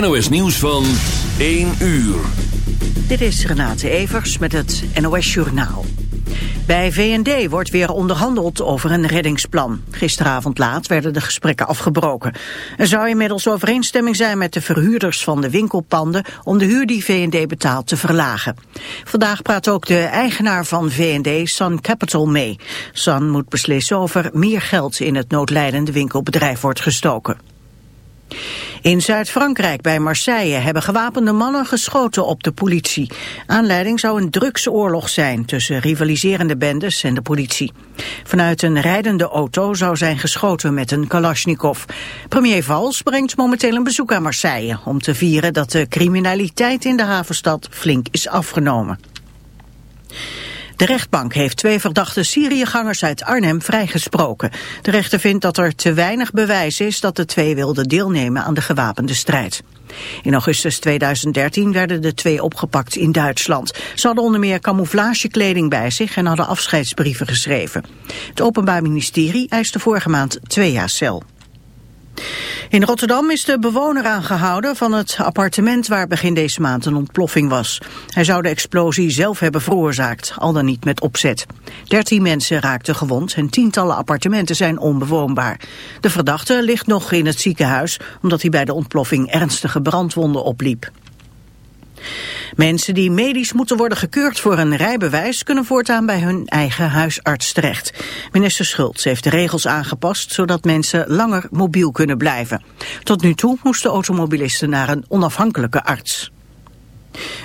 NOS Nieuws van 1 uur. Dit is Renate Evers met het NOS Journaal. Bij VND wordt weer onderhandeld over een reddingsplan. Gisteravond laat werden de gesprekken afgebroken. Er zou inmiddels overeenstemming zijn met de verhuurders van de winkelpanden... om de huur die VND betaalt te verlagen. Vandaag praat ook de eigenaar van VND, Sun Capital, mee. Sun moet beslissen of er meer geld in het noodlijdende winkelbedrijf wordt gestoken. In Zuid-Frankrijk bij Marseille hebben gewapende mannen geschoten op de politie. Aanleiding zou een drugsoorlog zijn tussen rivaliserende bendes en de politie. Vanuit een rijdende auto zou zijn geschoten met een Kalashnikov. Premier Valls brengt momenteel een bezoek aan Marseille... om te vieren dat de criminaliteit in de havenstad flink is afgenomen. De rechtbank heeft twee verdachte Syriëgangers uit Arnhem vrijgesproken. De rechter vindt dat er te weinig bewijs is dat de twee wilden deelnemen aan de gewapende strijd. In augustus 2013 werden de twee opgepakt in Duitsland. Ze hadden onder meer camouflagekleding bij zich en hadden afscheidsbrieven geschreven. Het Openbaar Ministerie eiste vorige maand twee jaar cel. In Rotterdam is de bewoner aangehouden van het appartement waar begin deze maand een ontploffing was. Hij zou de explosie zelf hebben veroorzaakt, al dan niet met opzet. Dertien mensen raakten gewond en tientallen appartementen zijn onbewoonbaar. De verdachte ligt nog in het ziekenhuis omdat hij bij de ontploffing ernstige brandwonden opliep. Mensen die medisch moeten worden gekeurd voor een rijbewijs... kunnen voortaan bij hun eigen huisarts terecht. Minister Schultz heeft de regels aangepast... zodat mensen langer mobiel kunnen blijven. Tot nu toe moesten automobilisten naar een onafhankelijke arts.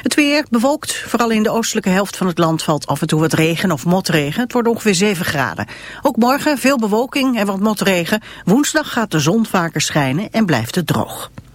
Het weer bewolkt, vooral in de oostelijke helft van het land valt af en toe wat regen of motregen. Het wordt ongeveer 7 graden. Ook morgen veel bewolking en wat motregen. Woensdag gaat de zon vaker schijnen en blijft het droog.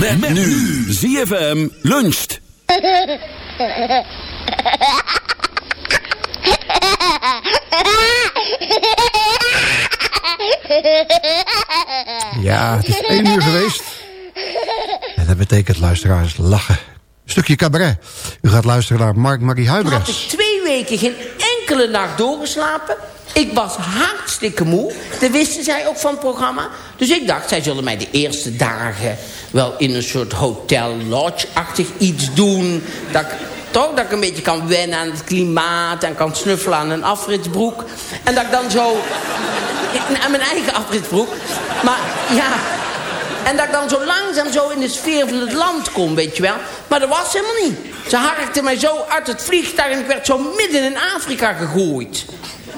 Met, nu. ZFM luncht. Ja, het is één uur geweest. En dat betekent luisteraars lachen. Stukje cabaret. U gaat luisteren naar Mark-Marie had ik Huibrechts. twee weken geen enkele nacht doorgeslapen. Ik was hartstikke moe. Dat wisten zij ook van het programma. Dus ik dacht, zij zullen mij de eerste dagen... wel in een soort hotel lodge-achtig iets doen. Dat ik, toch, dat ik een beetje kan wennen aan het klimaat... en kan snuffelen aan een afritsbroek. En dat ik dan zo... aan mijn eigen afritsbroek. Maar ja... En dat ik dan zo langzaam zo in de sfeer van het land kom, weet je wel. Maar dat was helemaal niet. Ze harkte mij zo uit het vliegtuig en ik werd zo midden in Afrika gegooid.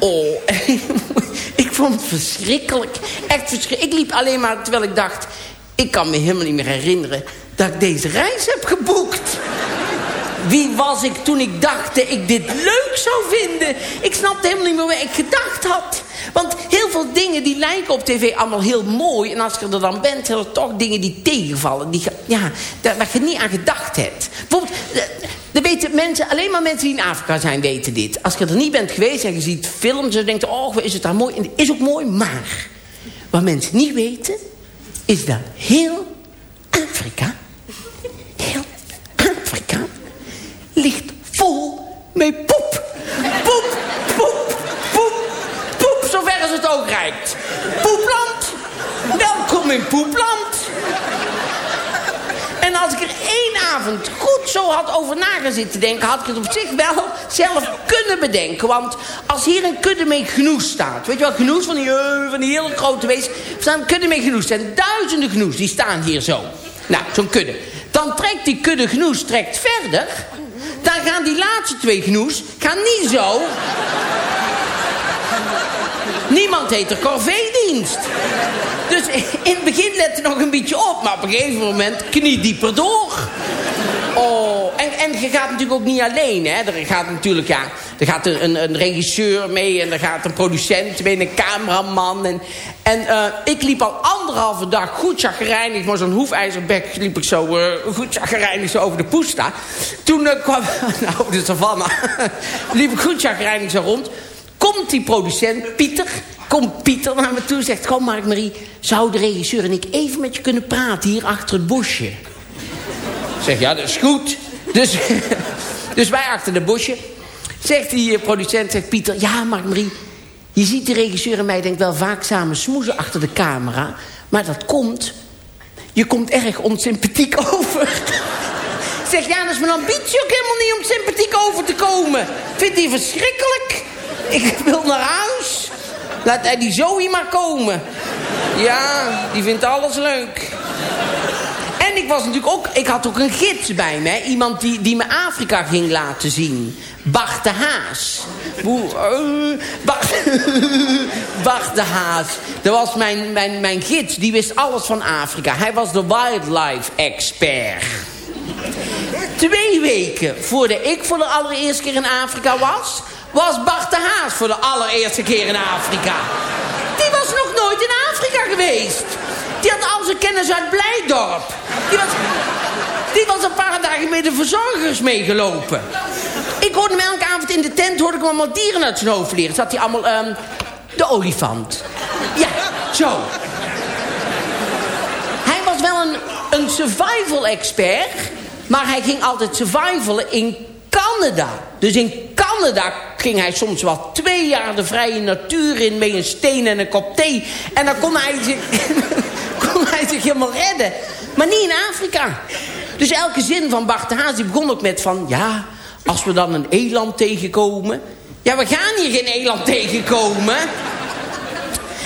Oh, ik vond het verschrikkelijk. Echt verschrikkelijk. Ik liep alleen maar terwijl ik dacht... Ik kan me helemaal niet meer herinneren dat ik deze reis heb geboekt. Wie was ik toen ik dacht dat ik dit leuk zou vinden? Ik snapte helemaal niet meer waar ik gedacht had. Want heel veel dingen die lijken op tv allemaal heel mooi. En als je er dan bent, zijn er toch dingen die tegenvallen. Die, ja, daar, waar je niet aan gedacht hebt. Bijvoorbeeld, eh, dat weten mensen, alleen maar mensen die in Afrika zijn weten dit. Als je er niet bent geweest en je ziet films... en denkt, oh, is het daar mooi. En het is ook mooi, maar... wat mensen niet weten... is dat heel Afrika... heel Afrika ligt vol met poep. Poep, poep, poep, poep, zover als het ook reikt. Poepland, welkom in Poepland. En als ik er één avond goed zo had over na gaan zitten denken... had ik het op zich wel zelf kunnen bedenken. Want als hier een kudde mee genoes staat... weet je wel, genoes van die, eh, van die hele grote wees... staan kudde mee genoes. En duizenden genoes, die staan hier zo. Nou, zo'n kudde. Dan trekt die kudde genoes trekt verder... Dan gaan die laatste twee genoes gaan niet zo. Niemand heet er Dus in het begin let er nog een beetje op. Maar op een gegeven moment kniedieper door. Oh, en, en je gaat natuurlijk ook niet alleen. Hè. Er gaat natuurlijk, ja, er gaat een, een, regisseur mee... en er gaat een producent mee, een cameraman. En, en eh, ik liep al anderhalve dag goed chagrijnig... maar zo'n hoefijzerbek liep ik zo eh, goed zo over de poesta. Toen eh, kwam... Nou, de savannah. liep ik goed chagrijnig zo rond. Komt die producent, Pieter... Komt Pieter naar me toe en zegt... Kom Mark-Marie, zou de regisseur en ik even met je kunnen praten... hier achter het bosje? Ik zeg, ja, dat is goed. Dus, dus wij achter het bosje. Zegt die eh, producent, zegt Pieter... Ja, Mark-Marie, je ziet de regisseur en mij denk wel vaak samen smoezen achter de camera. Maar dat komt... Je komt erg onsympathiek over. Zeg, ja, dat is mijn ambitie ook helemaal niet om sympathiek over te komen. Ik vind die verschrikkelijk. Ik wil naar huis. Laat hij die Zoe maar komen. Ja, die vindt alles leuk. En ik was natuurlijk ook, ik had ook een gids bij me. Iemand die, die me Afrika ging laten zien. Bart de Haas. Hoe, eh, Bart, Bart de Haas. Dat was mijn, mijn, mijn gids. Die wist alles van Afrika. Hij was de wildlife expert. Twee weken voordat ik voor de allereerste keer in Afrika was... was Bart de Haas voor de allereerste keer in Afrika. Die was nog nooit in Afrika geweest. Die had al zijn kennis uit Blijdorp. Die was, die was een paar dagen met de verzorgers meegelopen. Ik hoorde hem elke avond in de tent hoorde ik allemaal dieren uit zijn hoofd leren. Zat hij allemaal... ehm, de olifant. Ja, zo. Hij was wel een, een survival expert... maar hij ging altijd survivalen in Canada. Dus in Canada ging hij soms wel twee jaar de vrije natuur in... met een steen en een kop thee. En dan kon hij zich, kon hij zich helemaal redden. Maar niet in Afrika. Dus elke zin van Bart Haas die begon ook met van... ja, als we dan een eland tegenkomen... ja, we gaan hier geen eland tegenkomen...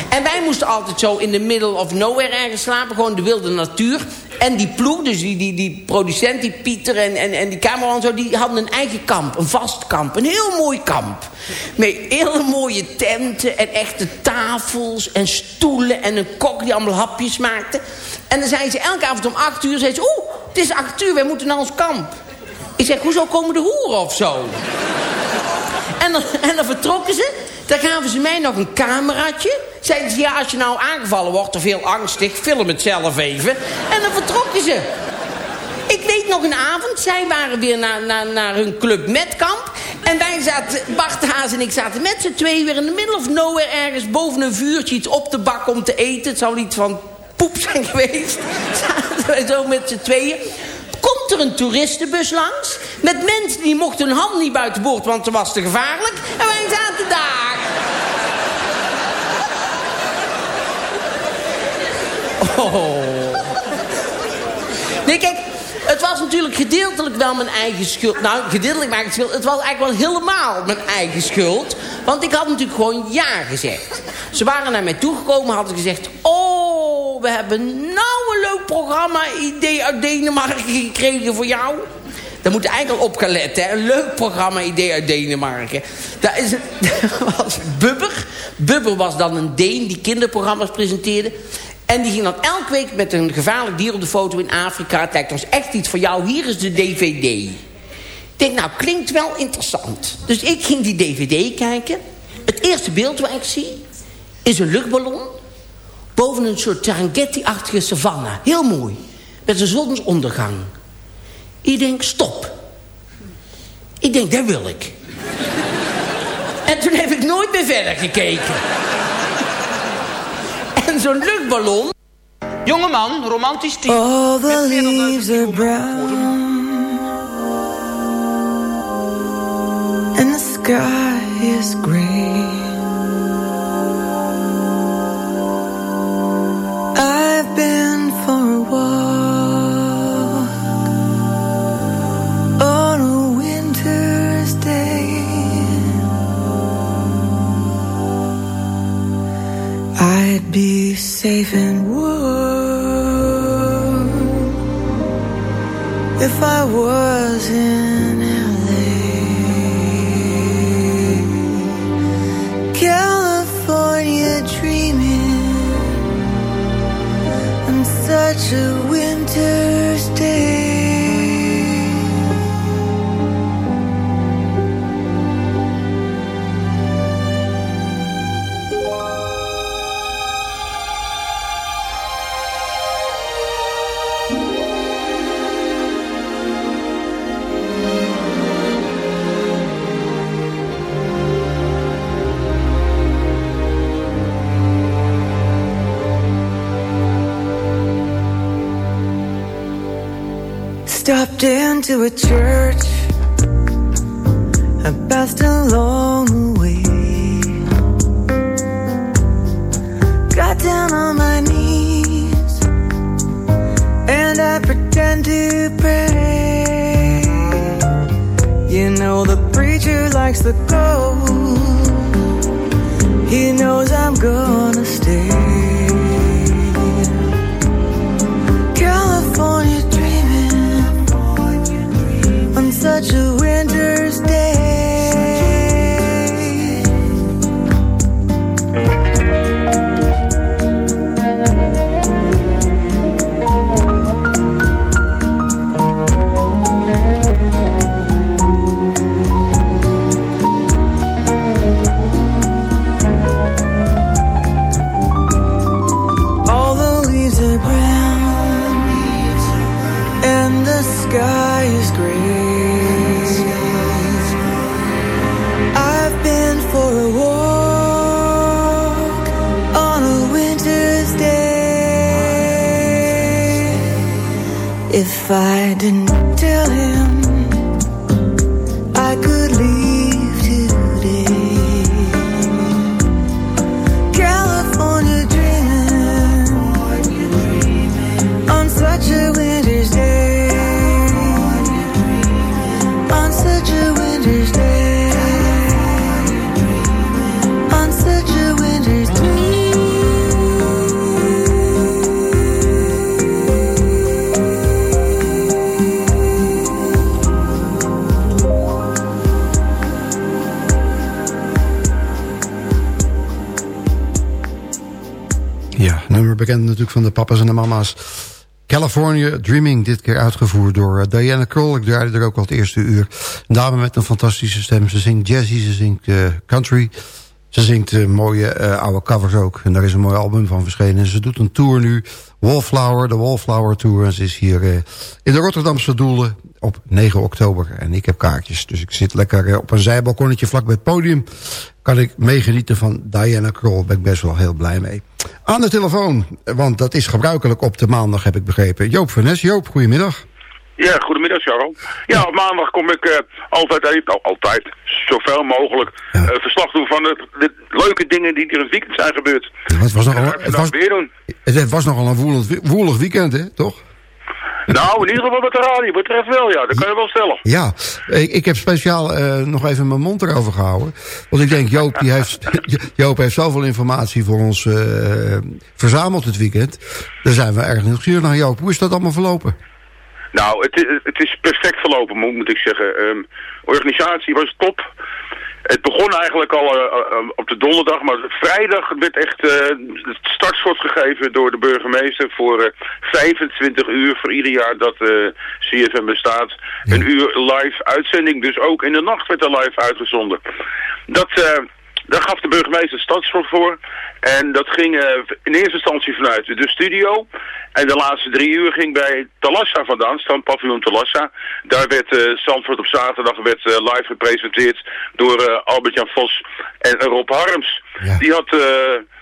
En wij moesten altijd zo in de middle of nowhere ergens slapen. Gewoon de wilde natuur. En die ploeg, dus die, die, die producent, die Pieter en, en, en die cameraman... Zo, die hadden een eigen kamp, een vast kamp. Een heel mooi kamp. Met hele mooie tenten en echte tafels en stoelen... en een kok die allemaal hapjes maakte. En dan zei ze elke avond om acht uur... Zei ze, oeh, het is acht uur, wij moeten naar ons kamp. Ik zeg, hoezo komen de hoeren of zo? En dan, en dan vertrokken ze. Dan gaven ze mij nog een cameraatje. Zeiden ze, ja, als je nou aangevallen wordt of heel angstig... film het zelf even. En dan vertrokken ze. Ik weet nog een avond, zij waren weer naar, naar, naar hun club Metkamp. En wij zaten, Bart Haas en ik zaten met z'n tweeën weer in de middle of nowhere... ergens boven een vuurtje iets op te bakken om te eten. Het zou iets van poep zijn geweest. Zaten wij zo met z'n tweeën komt er een toeristenbus langs... met mensen die mochten hun hand niet buiten boord, want het was te gevaarlijk. En wij zaten daar. Oh. Nee, kijk, het was natuurlijk gedeeltelijk wel mijn eigen schuld. Nou, gedeeltelijk mijn eigen schuld. Het was eigenlijk wel helemaal mijn eigen schuld. Want ik had natuurlijk gewoon ja gezegd. Ze waren naar mij toegekomen, hadden gezegd... Oh, we hebben nou een leuk programma-idee uit Denemarken gekregen voor jou. Daar moet je eigenlijk op gaan letten. Hè? Een leuk programma-idee uit Denemarken. Dat, is, dat was Bubber. Bubber was dan een Deen die kinderprogramma's presenteerde. En die ging dan elke week met een gevaarlijk dier op de foto in Afrika. Het lijkt ons echt iets voor jou. Hier is de DVD. Ik denk, nou, klinkt wel interessant. Dus ik ging die DVD kijken. Het eerste beeld wat ik zie... is een luchtballon... boven een soort Serengeti-achtige savanne. Heel mooi. Met een zonsondergang. Ik denk, stop. Ik denk, dat wil ik. en toen heb ik nooit meer verder gekeken. En zo'n luchtballon... Jongeman, romantisch type. All the leaves are brown and the sky is gray. Safe and warm if I was in LA. California dreaming on such a Into a church I passed along the way. Got down on my knees And I pretend to pray. You know the preacher likes the cold He knows I'm gonna Didn't bekend natuurlijk van de papa's en de mama's. California Dreaming, dit keer uitgevoerd door eh, Diana Kroll. Ik draaide er ook al het eerste uur. Een dame met een fantastische stem. Ze zingt jazzy, ze zingt eh, country. Ze zingt eh, mooie oude covers ook. En daar is een mooi album van verschenen. En ze doet een tour nu. Wallflower, de Wallflower Tour. En ze is hier in de Rotterdamse Doelen op 9 oktober. En ik heb kaartjes. Dus ik zit lekker op een zijbalkonnetje vlak bij het podium. Kan ik meegenieten van Diana Kroll. Daar ben ik best wel heel blij mee. Aan de telefoon, want dat is gebruikelijk op de maandag, heb ik begrepen. Joop van Nes. Joop, goedemiddag. Ja, goedemiddag Charles. Ja, op maandag kom ik eh, altijd, even, nou, altijd, zoveel mogelijk eh, verslag doen van de, de leuke dingen die er het weekend zijn gebeurd. Het was nogal, het was, het, het was nogal een woelig, woelig weekend, hè? Toch? Nou, in ieder geval wat de radio betreft wel, ja. Dat kan je wel stellen. Ja, ik, ik heb speciaal eh, nog even mijn mond erover gehouden. Want ik denk, Joop, die heeft, Joop heeft zoveel informatie voor ons eh, verzameld het weekend. Daar zijn we erg nieuwsgierig naar. Joop, hoe is dat allemaal verlopen? Nou, het, is- het is perfect verlopen, moet, moet ik zeggen. Ehm, organisatie was top. Het begon eigenlijk al eh, eh, op de donderdag, maar vrijdag werd echt eh, het startschot gegeven door de burgemeester voor eh, 25 uur voor ieder jaar dat CFM bestaat. Een uur live uitzending, dus ook in de nacht werd er live uitgezonden. Dat, daar gaf de burgemeester startschot voor. En dat ging eh, in eerste instantie vanuit de studio. En de laatste drie uur ging bij Talassa vandaan, strandpaviljoen Talassa. Daar werd Zandvoort op zaterdag werd, eh, live gepresenteerd door Albert-Jan Vos en Rob Harms. Die, had,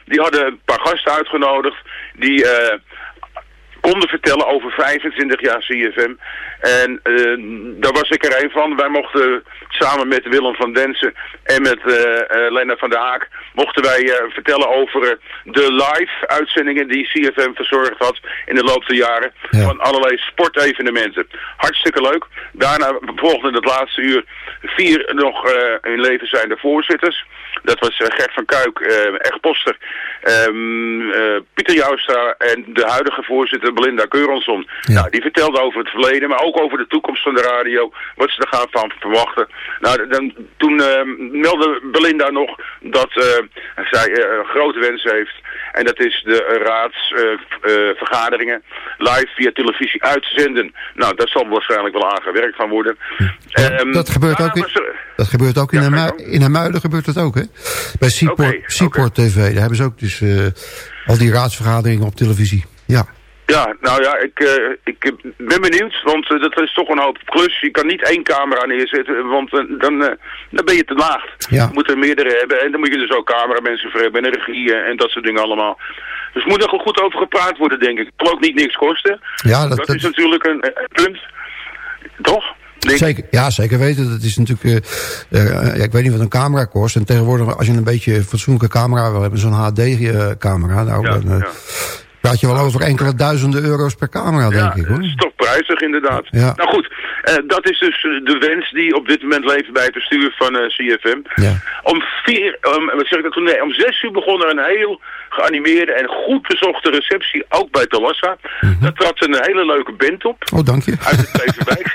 die hadden een paar gasten uitgenodigd die konden vertellen over 25 jaar CFM. En eh, daar was ik er een van. Wij mochten samen met Willem van Densen en met eh eh, Lena van der Haak... mochten wij vertellen over de live uitzendingen die CFM verzorgd had in de loop der jaren. Van allerlei sportevenementen. Hartstikke leuk. Daarna volgde in het laatste uur vier nog in leven zijnde voorzitters. Dat was Gert van Kuik, echt poster, ehm, eh, Pieter Joustra en de huidige voorzitter Belinda Keuransson. Nou, die vertelde over het verleden, maar ook over de toekomst van de radio, wat ze er gaan van verwachten. Nou, dan, toen eh, meldde Belinda nog dat eh, zij eh, een grote wens heeft. En dat is de raadsvergaderingen live via televisie uitzenden. Nou, daar zal waarschijnlijk wel aan gewerkt van worden. Ehm, dat gebeurt ook in, dat gebeurt ook in, Ja, in gebeurt dat ook, hè? Bij Seaport, Seaport TV, daar hebben ze ook dus al die raadsvergaderingen op televisie. Ja, Ja, nou ja, ik, eh, ik ben benieuwd, want eh, dat is toch een hoop klus. Je kan niet één camera neerzetten, want eh, dan, dan ben je te laag. Ja. Je moet er meerdere hebben en dan moet je dus ook cameramensen voor hebben en regie en dat soort dingen allemaal. Dus moet er gewoon goed over gepraat worden, denk ik. Het zal ook niet niks kosten. Ja, dat- dat, dat- is natuurlijk een, een punt. Toch? Zeker, ja, zeker weten. Dat is natuurlijk, ja, ik weet niet wat een camera kost. En tegenwoordig, als je een beetje een fatsoenlijke camera wil hebben, zo'n HD-camera, nou, Ja, dan ja. Praat je wel over enkele duizenden euro's per camera, denk ik, dat hoor. is toch prijzig inderdaad. Ja. Nou goed, eh, dat is dus eh, de wens die op dit moment leeft bij het bestuur van eh, CFM. Ja. Om vier, om, wat zeg ik dat toen? Nee, om zes uur begon er een heel geanimeerde en goed bezochte receptie, ook bij Talassa. Daar trad een hele leuke band op. Oh, dank je. Uit het Beverwijk.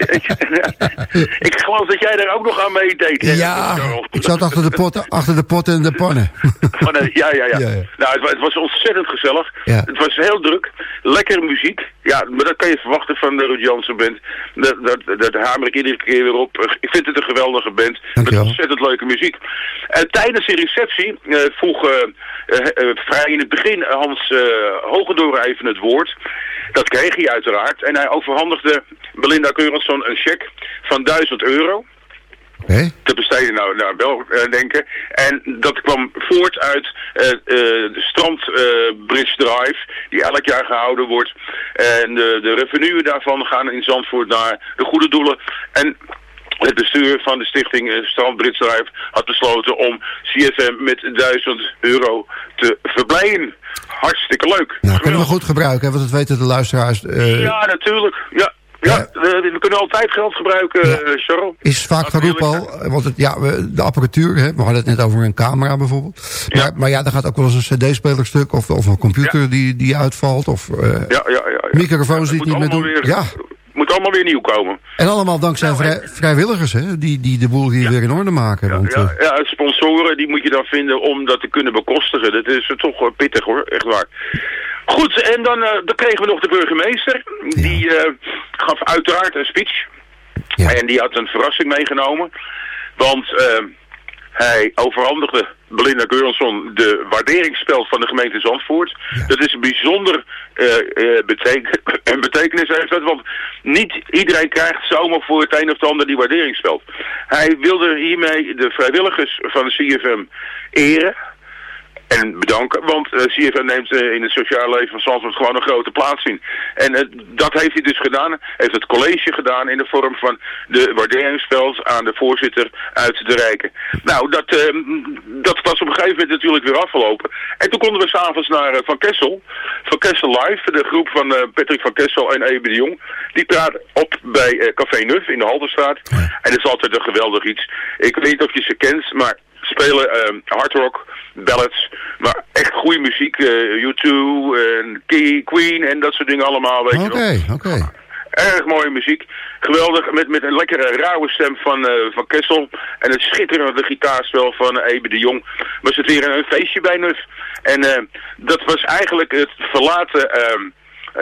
ik geloof dat jij daar ook nog aan meedeed. hè, Ja, ik zat achter de potten, achter de potten en de pannen. Van, eh, ja, ja, ja. Ja, ja. Nou, het, het was ontzettend gezellig. Ja. Het was heel druk. Lekkere muziek. Ja, maar dat kan je verwachten van de Ruud Jansen band. Dat, dat, dat hamer ik iedere keer weer op. Ik vind het een geweldige band. Met ontzettend leuke muziek. En tijdens de receptie eh, vroeg eh, eh, vrij in het begin Hans Hogendoor even het woord. Dat kreeg hij uiteraard. En hij overhandigde Belinda Keuransson een cheque van 1000 euro Hé? te besteden nou, naar Bel eh, denken. En dat kwam voort uit eh, eh, de Strand eh, Bridge Drive, die elk jaar gehouden wordt. En de, de revenuen daarvan gaan in Zandvoort naar de goede doelen. En het bestuur van de stichting Strand Bridge Drive had besloten om CFM met 1000 euro te verblijden. Hartstikke leuk. Nou, kunnen we goed gebruiken, hè, want dat weten de luisteraars. Ja, natuurlijk. Ja, ja. We, we kunnen altijd geld gebruiken, Ja. eh, Charles. Is vaak geroepen al, want het, ja, de apparatuur, hè, we hadden het net over een camera bijvoorbeeld. Ja. Maar, maar ja, er gaat ook wel eens een cd-spelerstuk of, of een computer die, die uitvalt. Of eh, Ja, ja, ja. ja. microfoons die Het niet meer doen. Weer, Ja. Moet allemaal weer nieuw komen. En allemaal dankzij Nou, vrij- vrijwilligers, hè, die, die de boel hier weer in orde maken. want, Ja, eh, ja, sponsoren die moet je dan vinden om dat te kunnen bekostigen. Dat is toch eh, pittig hoor, echt waar. Goed, en dan, eh, dan kregen we nog de burgemeester. Die gaf uiteraard een speech. Ja. En die had een verrassing meegenomen. Want hij overhandigde Belinda Geurlson de waarderingsspeld van de gemeente Zandvoort. Dat is een bijzonder eh, eh, beteken en betekenis heeft dat, want niet iedereen krijgt zomaar voor het een of het ander die waarderingsspeld. Hij wilde hiermee de vrijwilligers van de CFM eren. En bedanken, want eh, CFM neemt eh, in het sociale leven van Zandvoort gewoon een grote plaats in. En eh, dat heeft hij dus gedaan. Heeft het college gedaan in de vorm van de waarderingsspeld aan de voorzitter uit de Rijken. Nou, dat, dat was op een gegeven moment natuurlijk weer afgelopen. En toen konden we s'avonds naar Van Kessel. Van Kessel Live, de groep van Patrick van Kessel en Ebe de Jong. Die traden op bij Café Nuf in de Halterstraat. En dat is altijd een geweldig iets. Ik weet niet of je ze kent, maar spelen eh, hardrock, ballads, maar echt goede muziek. eh U2 en Queen en dat soort dingen allemaal, weet je wel. Oké, oké. Erg mooie muziek. Geweldig, met, met een lekkere rauwe stem van, eh, van Kessel. En het schitterende gitaarspel van uh, Ebe de Jong. Was het weer een, een feestje bij Nuf. En eh, dat was eigenlijk het verlaten... ehm,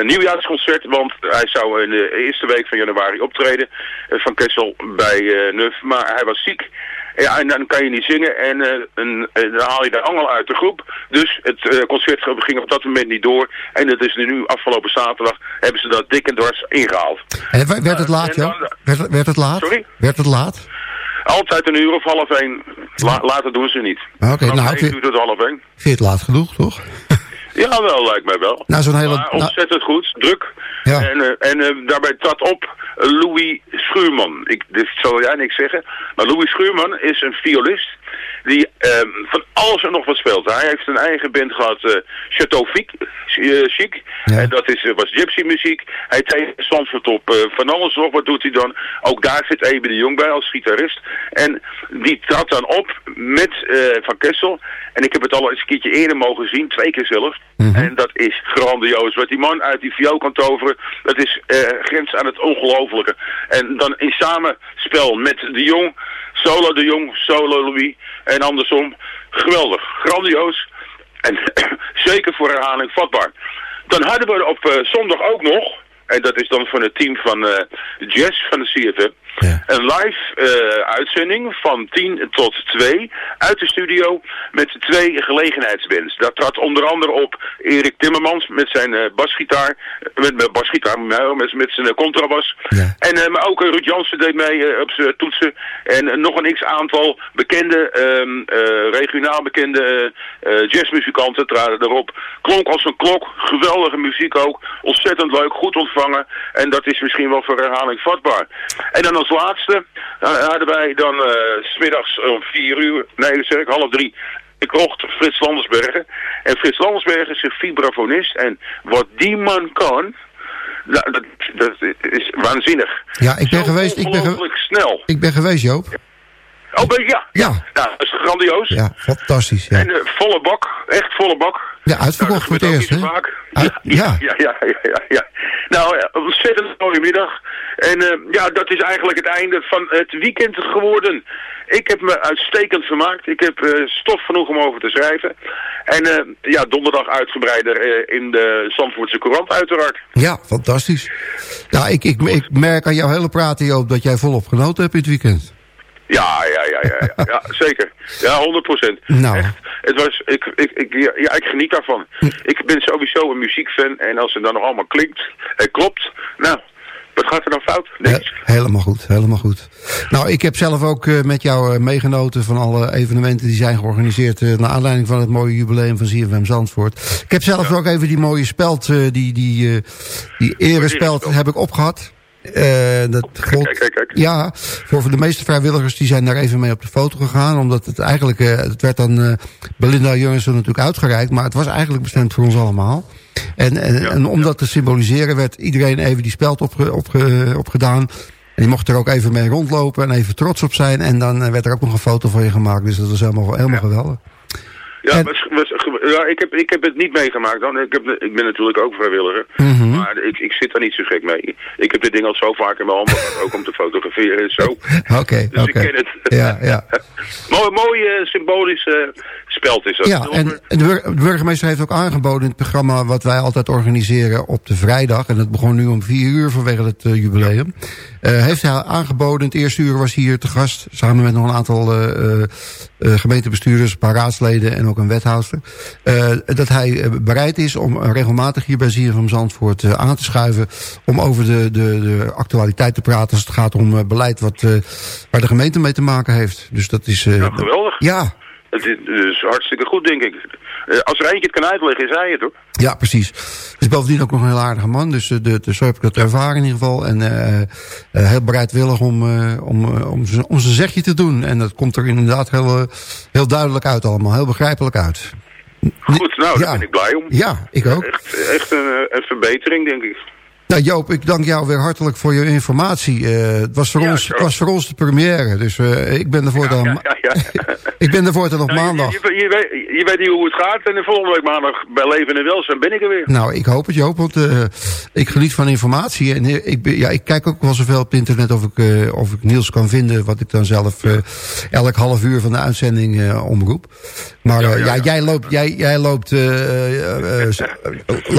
nieuwjaarsconcert, want hij zou in de eerste week van januari optreden van Kessel bij Nuf, maar hij was ziek. Ja, en dan kan je niet zingen en, eh, en, eh, dan haal je de angel uit de groep. Dus het eh, concert ging op dat moment niet door. En het is nu afgelopen zaterdag hebben ze dat dik en dwars ingehaald. En werd het laat, dan- Werd, werd het laat? Sorry? Werd het laat? Altijd een uur of half één. La- later doen ze niet. Oké, Van nou, uur tot half één. Vind je het laat genoeg, toch? Ja, wel, lijkt mij wel. Nou, zo'n hele... Maar nou, ontzettend goed, druk. Ja. En, en daarbij trad op Louis Schuurman. Ik, dit zal jij niks zeggen. Maar Louis Schuurman is een violist die ehm, van alles en nog wat speelt. Hij heeft een eigen band gehad, eh, Chateau Chic. eh, Chic. Ja. En dat is, eh, was gypsy muziek. Hij treedt Zandvoort op van alles nog. Wat doet hij dan? Ook daar zit Ebe de Jong bij als gitarist. En die trad dan op met Van Kessel. En ik heb het al eens een keertje eerder mogen zien, twee keer zelfs. En dat is grandioos. Wat die man uit die viool kan toveren, dat is eh, grens aan het ongelofelijke. En dan in samenspel met de Jong, solo de Jong, solo Louis en andersom. Geweldig, grandioos. En zeker voor herhaling vatbaar. Dan hadden we op eh, zondag ook nog, en dat is dan van het team van eh, Jazz van de CFM, Ja. een live eh, uitzending van 10 tot 2 uit de studio met twee gelegenheidsbands. Daar trad onder andere op Erik Timmermans met zijn eh, basgitaar, eh, met, met basgitaar, met, met zijn contrabas. Ja. En maar ook Ruud Jansen deed mee op zijn toetsen. En nog een x-aantal bekende, eh, regionaal bekende jazzmuzikanten traden erop. Klonk als een klok, geweldige muziek ook. Ontzettend leuk, goed ontvangen. En dat is misschien wel voor herhaling vatbaar. En dan als laatste eh, hadden wij dan eh, smiddags om vier uur, nee zeg ik, half drie... Ik kocht Frits Landersbergen. En Frits Landersbergen is een vibrafonist. En wat die man kan, nou, dat, dat is waanzinnig. Ja, ik ben Zo geweest, ik ben, ge- snel. ik ben geweest, Joop. Oh, ben ja. Ja. Nou, dat is grandioos. Ja, fantastisch. Ja, En eh, volle bak, echt volle bak. ja uitverkocht Nou, voor het eerst, hè? Uit- ja, ja. ja, ja, ja. Nou, ja, ontzettend mooie middag. En eh, ja, dat is eigenlijk het einde van het weekend geworden. Ik heb me uitstekend vermaakt. Ik heb eh, stof genoeg om over te schrijven. En eh, ja, donderdag uitgebreider eh, in de Zandvoortse Courant uiteraard. Ja, fantastisch. Nou, ik, ik, ik merk aan jouw hele praten, Joop, dat jij volop genoten hebt in het weekend. Ja, ja, ja, ja, ja, ja zeker. Ja, 100 procent. Nou. Echt, het was, ik, ik, ik, ja, ja, ik geniet daarvan. Ik ben sowieso een muziekfan en als het dan nog allemaal klinkt en klopt, nou, wat gaat er dan fout? He- helemaal goed, helemaal goed. Nou, ik heb zelf ook eh, met jou eh, meegenoten van alle evenementen die zijn georganiseerd... eh, naar aanleiding van het mooie jubileum van CFM Zandvoort. Ik heb zelf ook even die mooie speld, die, die, die erespeld heb ik opgehad. Eh, dat gold, Kijk, kijk, kijk. Ja, voor de meeste vrijwilligers die zijn daar even mee op de foto gegaan. Omdat het eigenlijk, eh, het werd dan eh, Belinda Jurgensen natuurlijk uitgereikt. Maar het was eigenlijk bestemd voor ons allemaal. En, en, en om dat te symboliseren werd iedereen even die speld opge, opge, opgedaan. En die mocht er ook even mee rondlopen en even trots op zijn. En dan werd er ook nog een foto van je gemaakt. Dus dat was helemaal, helemaal geweldig. Ja, En- ja ik, heb, ik heb het niet meegemaakt dan. Ik, heb, ik ben natuurlijk ook vrijwilliger. Mhm. Maar ik, ik zit daar niet zo gek mee. Ik heb dit ding al zo vaak in mijn handen gehad, ook om te fotograferen en zo. Oké, Dus oké. ik ken het. Ja, ja. mooi, mooi eh, is dat. Ja, en de bur- de burgemeester heeft ook aangeboden in het programma wat wij altijd organiseren op de vrijdag. En dat begon nu om vier uur vanwege het eh, jubileum. Eh, heeft hij aangeboden, het eerste uur was hij hier te gast. Samen met nog een aantal eh, gemeentebestuurders, een paar raadsleden en ook een wethouder. dat hij bereid is om regelmatig hier bij van Zandvoort aan te schuiven. Om over de, de, de actualiteit te praten als het gaat om beleid wat, waar de gemeente mee te maken heeft. Dus dat is... Ja, geweldig. ja, Het is, hartstikke goed, denk ik. Eh, als er eentje het kan uitleggen, is hij het hoor. Ja, precies. Het is bovendien ook nog een heel aardige man. Dus, eh, de, de, zo heb ik het ervaren in ieder geval. En eh, heel bereidwillig om, om, om, zijn- om zijn zegje te doen. En dat komt er inderdaad heel, heel duidelijk uit allemaal. Heel begrijpelijk uit. Goed, nou, Ja. daar ben ik blij om. Ja, ik ook. Echt, echt een, een verbetering, denk ik. Nou Joop, ik dank jou weer hartelijk voor je informatie. Het, was voor Ja, ons, was voor ons de première. Dus ik ben ervoor dan... Ja, ja. Ik ben ervoor dan op Nou, maandag. Je, je, je weet, je weet niet hoe het gaat. En de volgende week maandag bij Leven en Welzijn ben ik er weer. Nou, ik hoop het, Joop, want eh, ik geniet van informatie. En eh, ik, ja, ik kijk ook wel zoveel op internet of ik, eh, of ik Niels kan vinden... wat ik dan zelf eh, elk half uur van de uitzending omroep. Maar Ja, ja, jij loopt, jij, jij loopt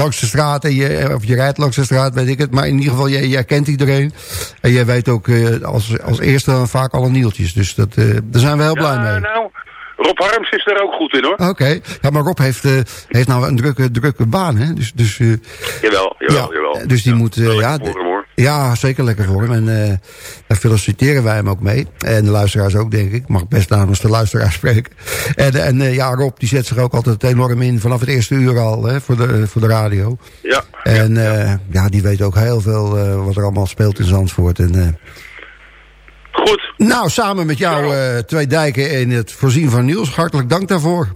langs de straat, en je, of je rijdt langs de straat, weet ik het. Maar in ieder geval, jij, jij kent iedereen. En jij weet ook als, als eerste dan vaak alle nieltjes. Dus dat, daar zijn we heel blij Ja, mee. nou, Rob Harms is er ook goed in hoor. Oké, ja, maar Rob heeft, eh, heeft nou een drukke, drukke baan, hè? Dus, dus, eh, Jawel, jawel, jawel. dus die moet... eh, ja, hem, hoor. ja, zeker lekker voor hem. En eh, daar feliciteren wij hem ook mee. En de luisteraars ook, denk ik. Ik mag best namens de luisteraars spreken. En, en ja, Rob die zet zich ook altijd enorm in vanaf het eerste uur al hè, voor, de, voor de radio. Ja, En eh, ja, die weet ook heel veel wat er allemaal speelt in Zandvoort. En, eh, goed. nou, samen met jou eh, twee dijken in het voorzien van nieuws. Hartelijk dank daarvoor.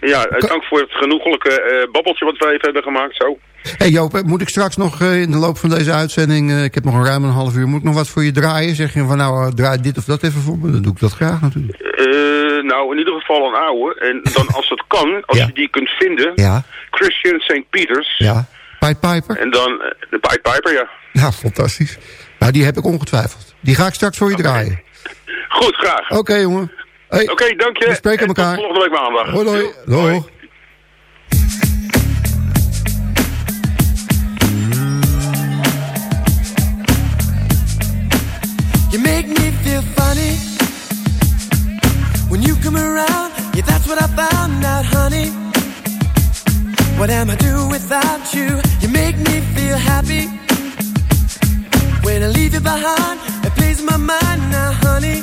Ja, eh, dank voor het genoegelijke eh, babbeltje wat wij even hebben gemaakt. Zo. hey Joop, moet ik straks nog in de loop van deze uitzending... ik heb nog een ruim een half uur, moet ik nog wat voor je draaien? Zeg je van nou, draai dit of dat even voor me? Dan doe ik dat graag natuurlijk. Nou, in ieder geval een oude. En dan als het kan, als Ja. je die kunt vinden, Ja, Christian St. Peters. ja. Pied Piper? En dan de Pied Piper, ja. Ja, fantastisch. Nou, die heb ik ongetwijfeld. Die ga ik straks voor je draaien. Goed, graag. Oké, jongen. Hey, Oké, dank je. We spreken En tot elkaar. volgende week maandag. Hoi, hoi. You make me feel funny when you come around. Yeah, that's what I found out, honey. What am I do without you? You make me feel happy when I leave you behind. It plays my mind now, honey.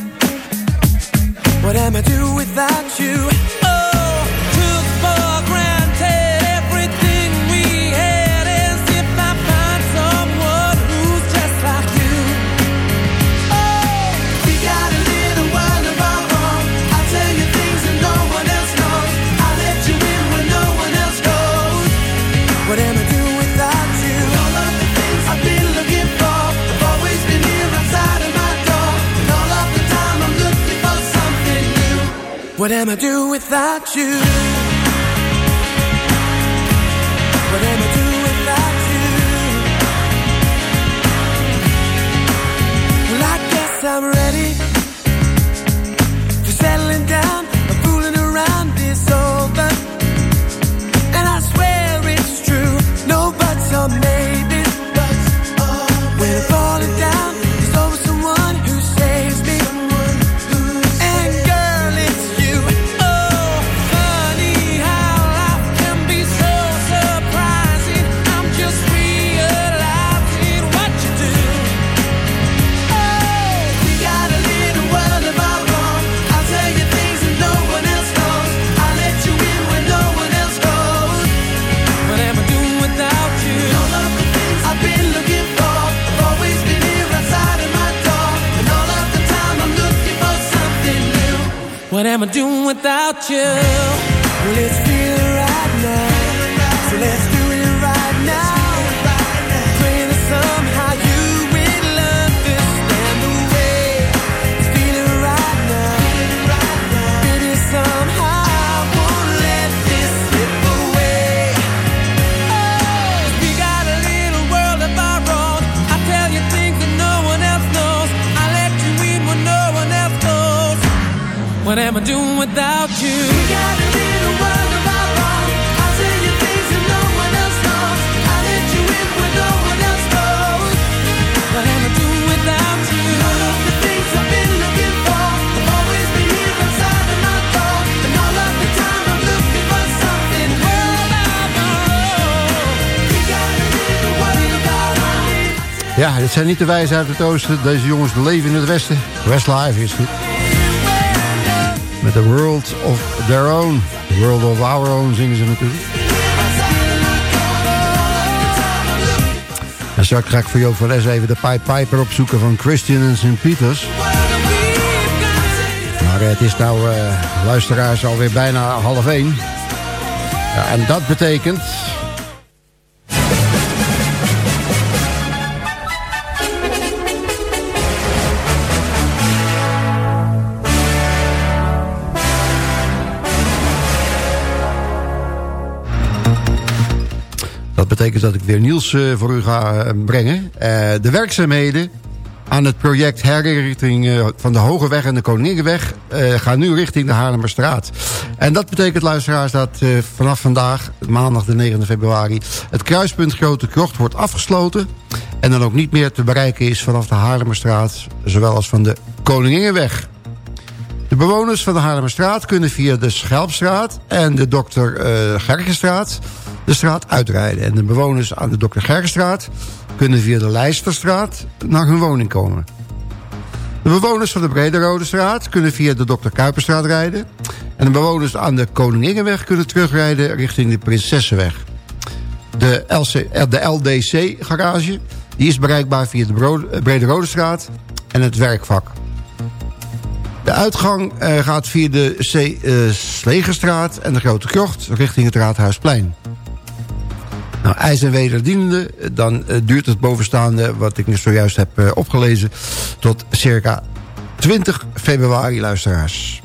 What am I do without you? What am I do without you? Am I doing without you? Well, it's feeling right now. Without you? We got a little world of our own. I'll tell you things that no one else knows. I let you in when no one else goes. What am I doing without you? All of the things I've been looking for have always been here inside of my door. And all of the time I'm looking for something world of our own. We got a little world of our own. Ja, dit zijn niet de wijzen uit het oosten. Deze jongens leven in het westen. Westlife is dit. Met The World of Their Own. The World of Our Own zingen ze natuurlijk. En straks ga ik voor Joop van Les even de Pied Piper opzoeken van Christian en St. Peters. Maar eh, het is nou, eh, luisteraars, alweer bijna half één. Ja, en dat betekent... dat ik weer nieuws eh, voor u ga eh, brengen. Eh, de werkzaamheden aan het project herinrichting van de Hogeweg en de Koningenweg... gaan nu richting de Haarlemmerstraat. En dat betekent, luisteraars, dat vanaf vandaag, maandag de 9e februari... het kruispunt Grote Krocht wordt afgesloten... en dan ook niet meer te bereiken is vanaf de Haarlemmerstraat... zowel als van de Koningingenweg. De bewoners van de Haarlemmerstraat kunnen via de Schelpstraat en de Dr. Gerkenstraat de straat uitrijden. En de bewoners aan de Dr. Gerkenstraat kunnen via de Leisterstraat naar hun woning komen. De bewoners van de Brederode straat kunnen via de Dr. Kuiperstraat rijden. En de bewoners aan de Koningingenweg kunnen terugrijden richting de Prinsessenweg. De, eh, de LDC garage die is bereikbaar via de Brederode straat en het werkvak. De uitgang eh, gaat via de C. eh, Slegerstraat en de Grote Krocht richting het Raadhuisplein. Nou, ijs en wederdienende, dan eh, duurt het bovenstaande... wat ik zojuist heb eh, opgelezen... tot circa 20 februari, luisteraars.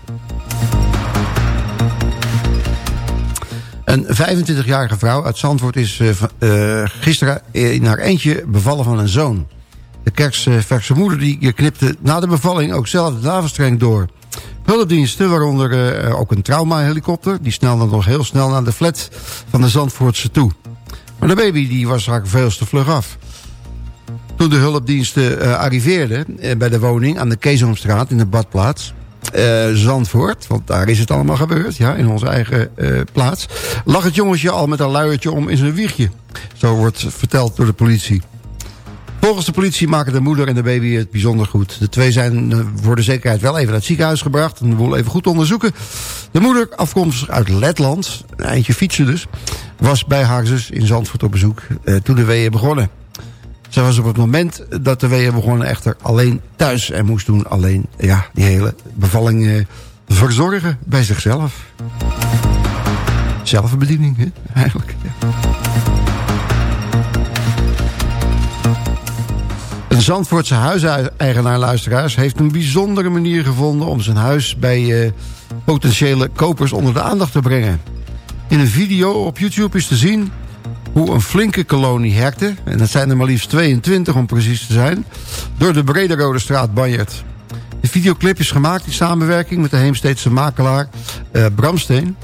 Een 25-jarige vrouw uit Zandvoort is eh, gisteren in haar eentje bevallen van een zoon. De kerstverse moeder die knipte na de bevalling ook zelf de navelstreng door. Hulpdiensten, waaronder ook een traumahelikopter... die snelden nog heel snel naar de flat van de Zandvoortse toe. Maar de baby die was er veel te vlug af. Toen de hulpdiensten eh, arriveerden eh, bij de woning aan de Keesomstraat in de badplaats... eh, Zandvoort, want daar is het allemaal gebeurd, ja, in onze eigen plaats... lag het jongetje al met een luiertje om in zijn wiegje. Zo wordt verteld door de politie. Volgens de politie maken de moeder en de baby het bijzonder goed. De twee zijn voor de zekerheid wel even naar het ziekenhuis gebracht... en de boel even goed onderzoeken. De moeder, afkomstig uit Letland, een eindje fietsen dus... was bij haar zus in Zandvoort op bezoek eh, toen de weeën begonnen. Ze was op het moment dat de weeën begonnen echter alleen thuis... en moest toen alleen ja, die hele bevalling eh, verzorgen bij zichzelf. Zelfbediening, hè, eigenlijk. Een Zandvoortse huiseigenaar, luisteraars... heeft een bijzondere manier gevonden... om zijn huis bij eh, potentiële kopers onder de aandacht te brengen. In een video op YouTube is te zien... hoe een flinke kolonie herten... en dat zijn er maar liefst 22 om precies te zijn... door de Brederode straat banjert. De videoclip is gemaakt in samenwerking met de Heemsteedse makelaar eh, Bramsteen...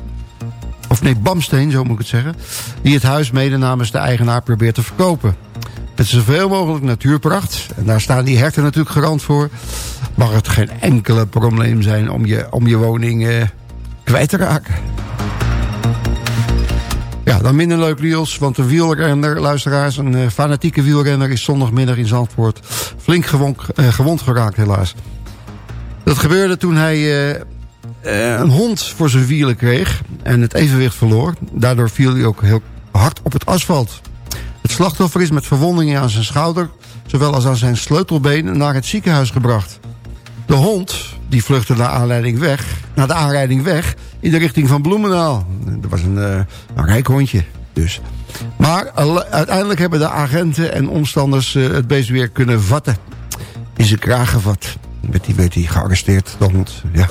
of nee, Bamsteen, zo moet ik het zeggen... die het huis mede namens de eigenaar probeert te verkopen... Met zoveel mogelijk natuurpracht. En daar staan die herten natuurlijk garant voor. Mag het geen enkele probleem zijn om je, om je woning eh, kwijt te raken. Ja, dan minder leuk Niels, want een wielrenner, luisteraars... een eh, fanatieke wielrenner is zondagmiddag in Zandvoort... flink gewond, eh, gewond geraakt helaas. Dat gebeurde toen hij eh, een hond voor zijn wielen kreeg... en het evenwicht verloor. Daardoor viel hij ook heel hard op het asfalt. Het slachtoffer is met verwondingen aan zijn schouder... zowel als aan zijn sleutelbeen naar het ziekenhuis gebracht. De hond die vluchtte naar, aanleiding weg, naar de aanrijding weg... in de richting van Bloemendaal. Dat was een, eh, een rijk hondje dus. Maar alle- uiteindelijk hebben de agenten en omstanders... eh, het beest weer kunnen vatten. In zijn kraag gevat. Werd die, werd die gearresteerd, hond. Ja.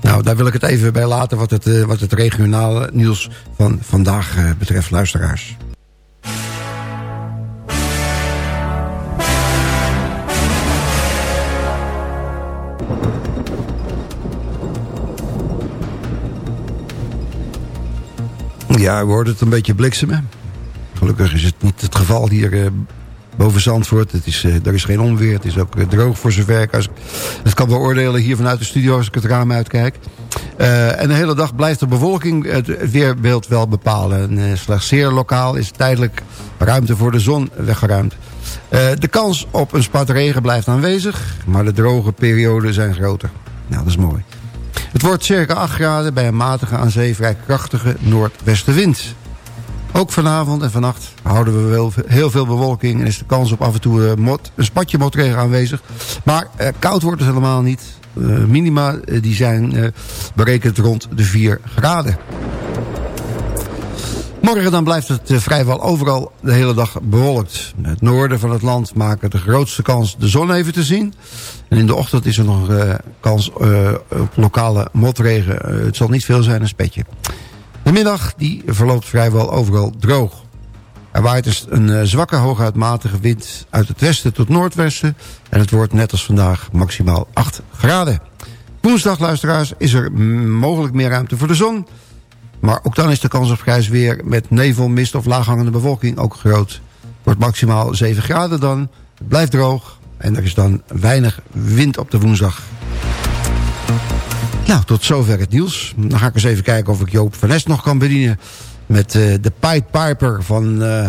Nou, daar wil ik het even bij laten... wat het, eh, wat het regionale nieuws van vandaag eh, betreft, luisteraars. Ja, we hoorden het een beetje bliksemen. Gelukkig is het niet het geval hier eh, boven Zandvoort. Het is, eh, er is geen onweer. Het is ook eh, droog voor zover. ik- het kan beoordelen hier vanuit de studio als ik het raam uitkijk. Eh, en de hele dag blijft de bewolking het, weerbeeld wel bepalen. En, eh, slechts zeer lokaal is tijdelijk ruimte voor de zon weggeruimd. Eh, de kans op een spat regen blijft aanwezig. Maar de droge perioden zijn groter. Nou, dat is mooi. Het wordt circa 8 graden bij een matige aan zee vrij krachtige noordwestenwind. Ook vanavond en vannacht houden we wel heel veel bewolking... en is de kans op af en toe eh, mot, een spatje motregen aanwezig. Maar eh, koud wordt het helemaal niet. Eh, minima die zijn berekend rond de 4 graden. Morgen dan blijft het eh, vrijwel overal de hele dag bewolkt. Het noorden van het land maken de grootste kans de zon even te zien. En in de ochtend is er nog eh, kans eh, op lokale motregen. Het zal niet veel zijn, een spetje. De middag die verloopt vrijwel overal droog. Er waait dus een zwakke hooguit matige wind uit het westen tot noordwesten. En het wordt net als vandaag maximaal 8 graden. Woensdag, luisteraars, is er mm, mogelijk meer ruimte voor de zon. Maar ook dan is de kans op grijs weer met nevel, mist of laaghangende bewolking ook groot. Wordt maximaal 7 graden dan. Het blijft droog en er is dan weinig wind op de woensdag. Nou, tot zover het nieuws. Dan ga ik eens even kijken of ik Joop van Est nog kan bedienen... met eh, de Pied Piper van eh,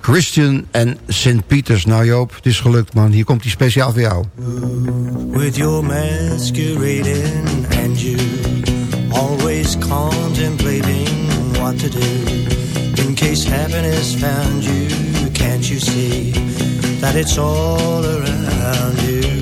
Christian en St. Peters. Nou Joop, het is gelukt man. Hier komt hij speciaal voor jou. with your masquerading and you always contemplating what to do. In case happiness found you can't you see that it's all around you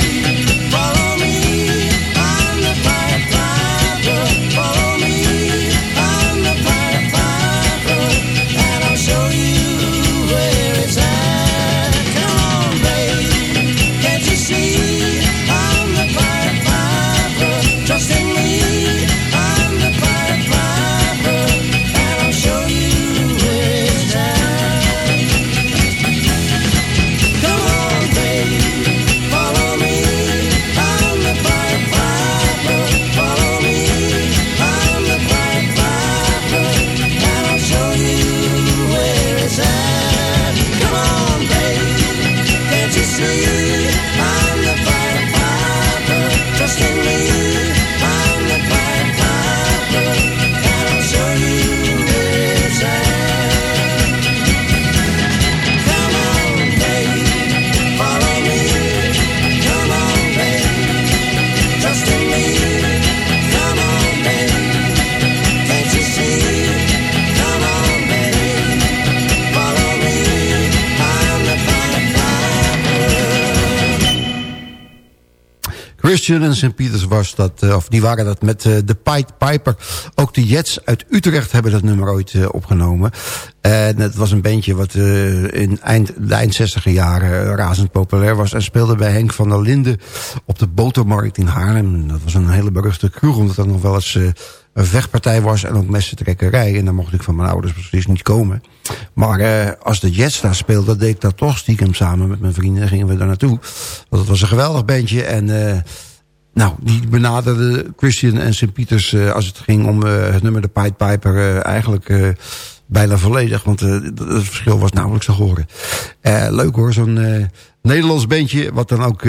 Christian en St. Peters was dat, eh, of die waren dat met eh, de Pied Piper. Ook de Jets uit Utrecht hebben dat nummer ooit eh, opgenomen. En het was een bandje wat in eind, de eind 60 jaren razend populair was. En speelde bij Henk van der Linden op de Botermarkt in Haarlem. Dat was een hele beruchte kroeg, omdat dat nog wel eens een vechtpartij was en ook messentrekkerij. En daar mocht ik van mijn ouders precies niet komen. Maar eh, als de Jets daar speelden, deed ik dat toch stiekem samen met mijn vrienden. Gingen we daar naartoe. Want het was een geweldig bandje. En eh, nou, die benaderde Christian en St. Pieters eh, als het ging om eh, het nummer de Pied Piper eh, eigenlijk eh, bijna volledig. Want het verschil was nauwelijks te horen. Leuk hoor, zo'n Nederlands bandje wat dan ook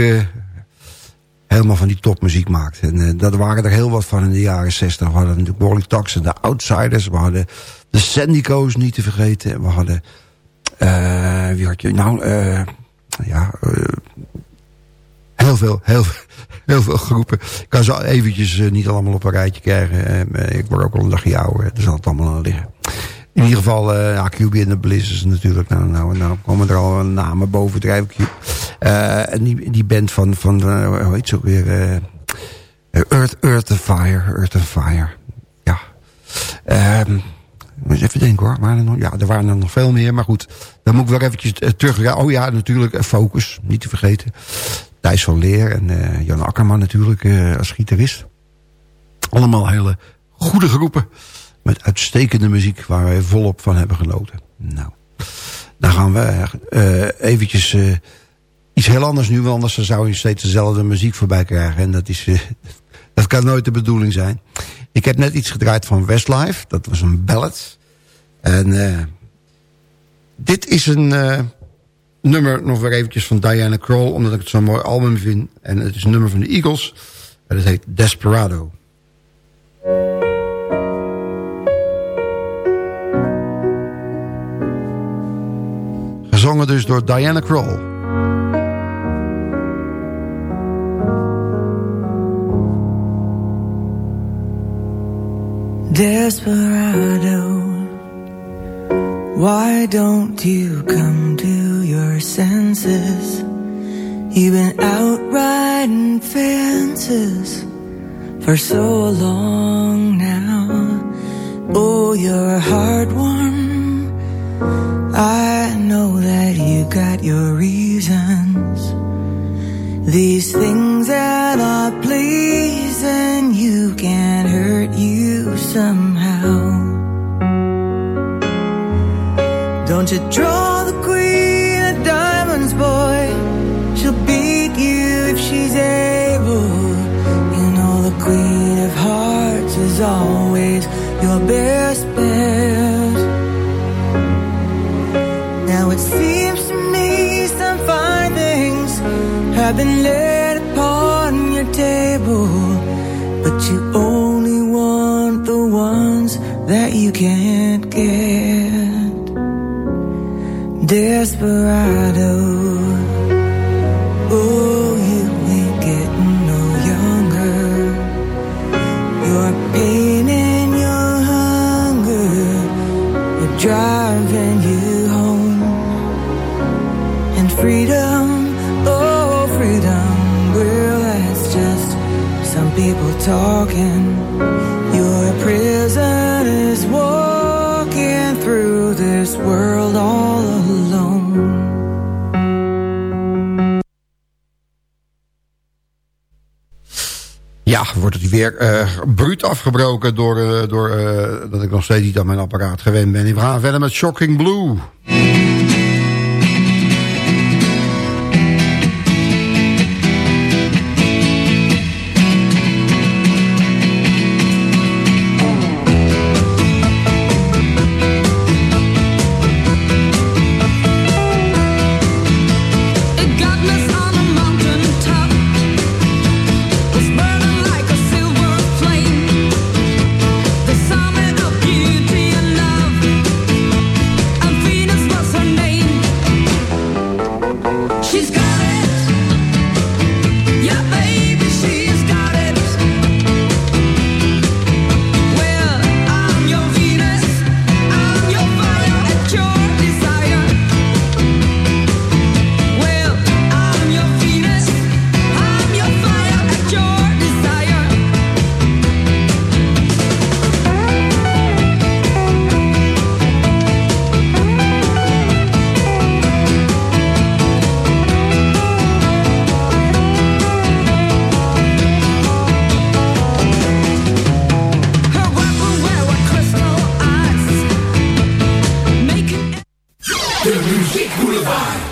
helemaal van die topmuziek maakt. En eh, dat waren er heel wat van in de jaren 60. We hadden natuurlijk Wally Tox en de Outsiders. We hadden de Sandico's niet te vergeten. We hadden... eh, wie had je? Nou, eh, ja... heel veel, heel, heel veel groepen. Ik kan ze eventjes niet allemaal op een rijtje krijgen. Ik word ook al een dagje ouder. Er zal het allemaal aan liggen. In ieder geval, eh ja, QB en de Blizzards natuurlijk. Nou, nou, nou komen er al namen boven. Eh en die, die band van, van eh, hoe heet ze ook weer? Earth, Earth and Fire. Earth and Fire. Ja. Moet eens even denken hoor. Waren er nog, ja, er waren er nog veel meer. Maar goed, dan moet ik weer eventjes terug. Oh ja, natuurlijk. Focus, niet te vergeten. Thijs van Leer en Jan Akkerman natuurlijk als gitarist. Allemaal hele goede groepen. Met uitstekende muziek waar wij volop van hebben genoten. Nou, dan gaan we eh eventjes eh, iets heel anders nu. Want anders zou je steeds dezelfde muziek voorbij krijgen. En dat, is, eh, dat kan nooit de bedoeling zijn. Ik heb net iets gedraaid van Westlife. Dat was een ballad. En Dit is een nummer nog weer eventjes van Diana Kroll... omdat ik het zo'n mooi album vind. En het is een nummer van de Eagles. En het heet Desperado. Gezongen dus door Diana Kroll. Desperado, why don't you come to your senses? You've been out riding fences for so long now. Oh, you're hard one. I know that you got your reasons. These things that are pleasing you can hurt you somehow. Don't you draw the queen of diamonds, boy? She'll beat you if she's able. You know the queen of hearts is always your best bet. Have been laid upon your table, but you only want the ones that you can't get. Desperado, Ja, wordt het weer eh bruut afgebroken door, eh, door eh, dat ik nog steeds niet aan mijn apparaat gewend ben. We gaan verder met Shocking Blue. De Muziek Boulevard.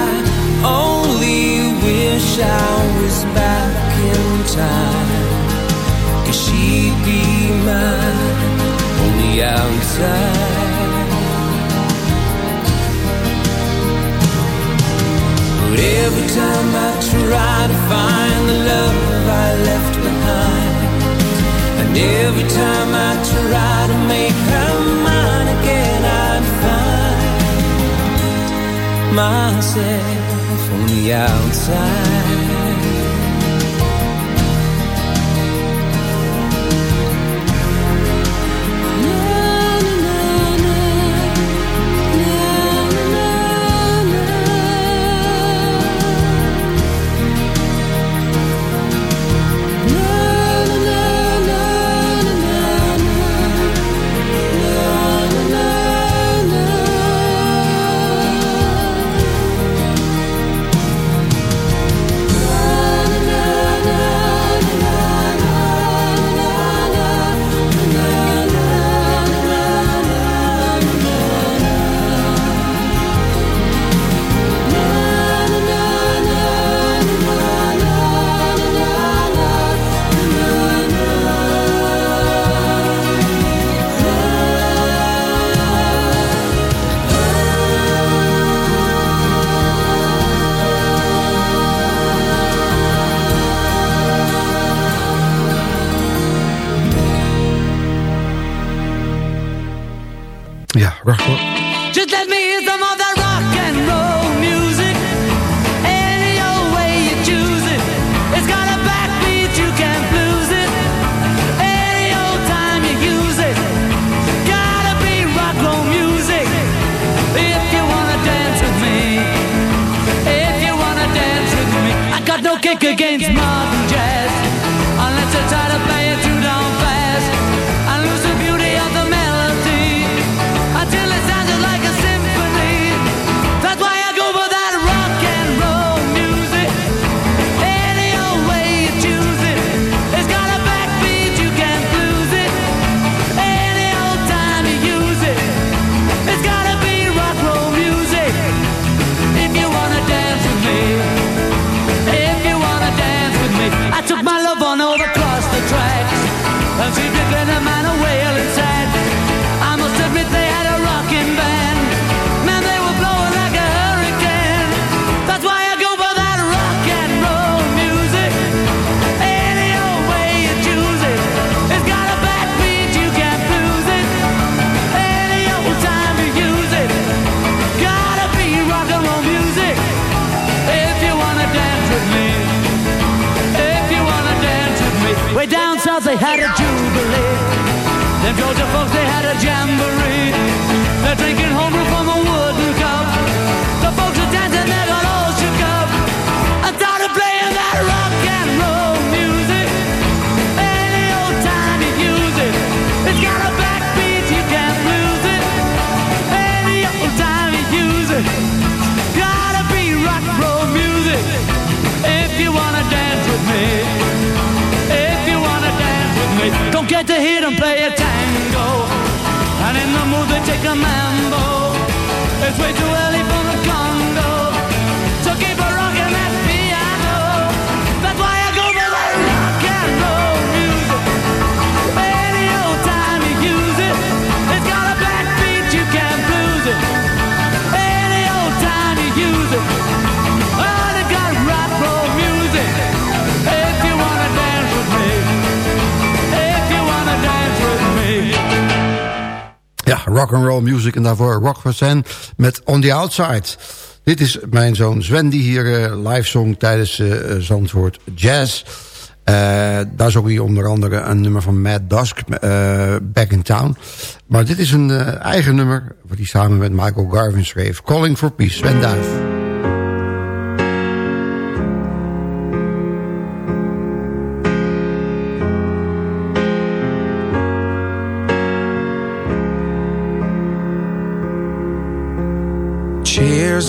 wish I was back in time. Cause she'd be mine on the outside? But every time I try to find the love I left behind And every time I try to make her mine again I'd find myself the outside. Rock and roll music en daarvoor Rock Sen met On the Outside. Dit is mijn zoon Sven die hier eh, live zong tijdens eh, Zandvoort Jazz. Eh, daar zong hij onder andere een nummer van Matt Dusk, Back in Town. Maar dit is een eigen nummer, wat hij samen met Michael Garvin schreef. Calling for Peace, Sven Duif.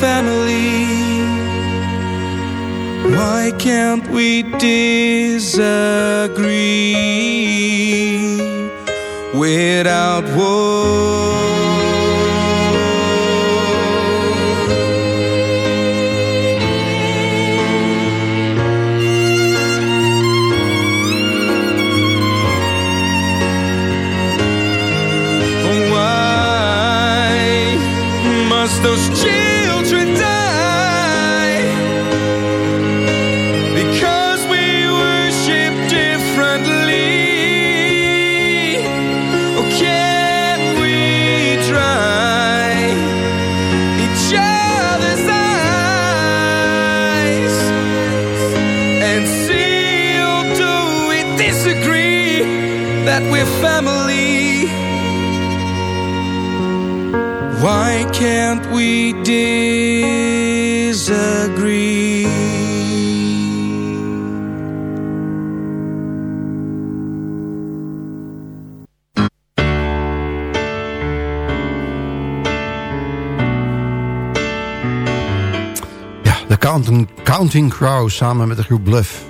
Family? Why can't we disagree without war? Can't we disagree? Ja, de Counting, Counting Crows samen met de groep Bluff.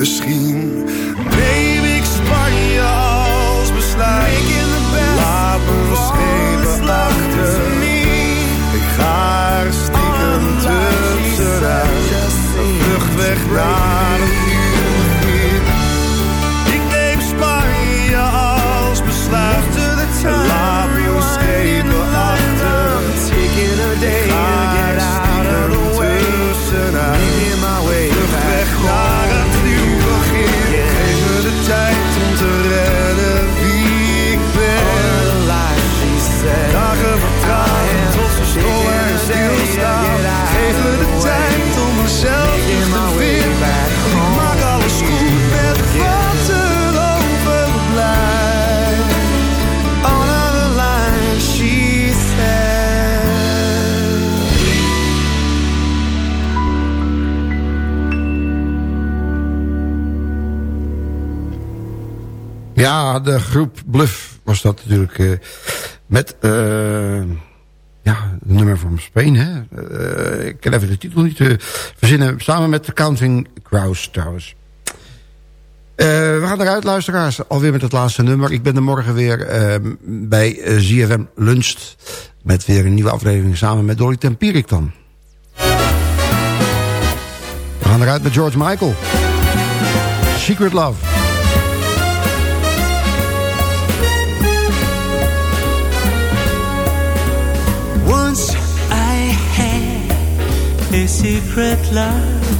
Misschien neem ik Spanje als besluit. Laat me schepen achter. Ik ga er stiekem tussenuit. Een vlucht weg naar een de groep Bluff was dat natuurlijk. eh, met eh, ja, het nummer van Spain. Hè? Eh, ik kan even de titel niet verzinnen. Samen met de Counting Crows trouwens. We gaan eruit, luisteraars. Alweer met het laatste nummer. Ik ben er morgen weer eh, bij ZFM Luncht. Met weer een nieuwe aflevering samen met Dolly Tempierik dan. We gaan eruit met George Michael. Secret Love. A secret love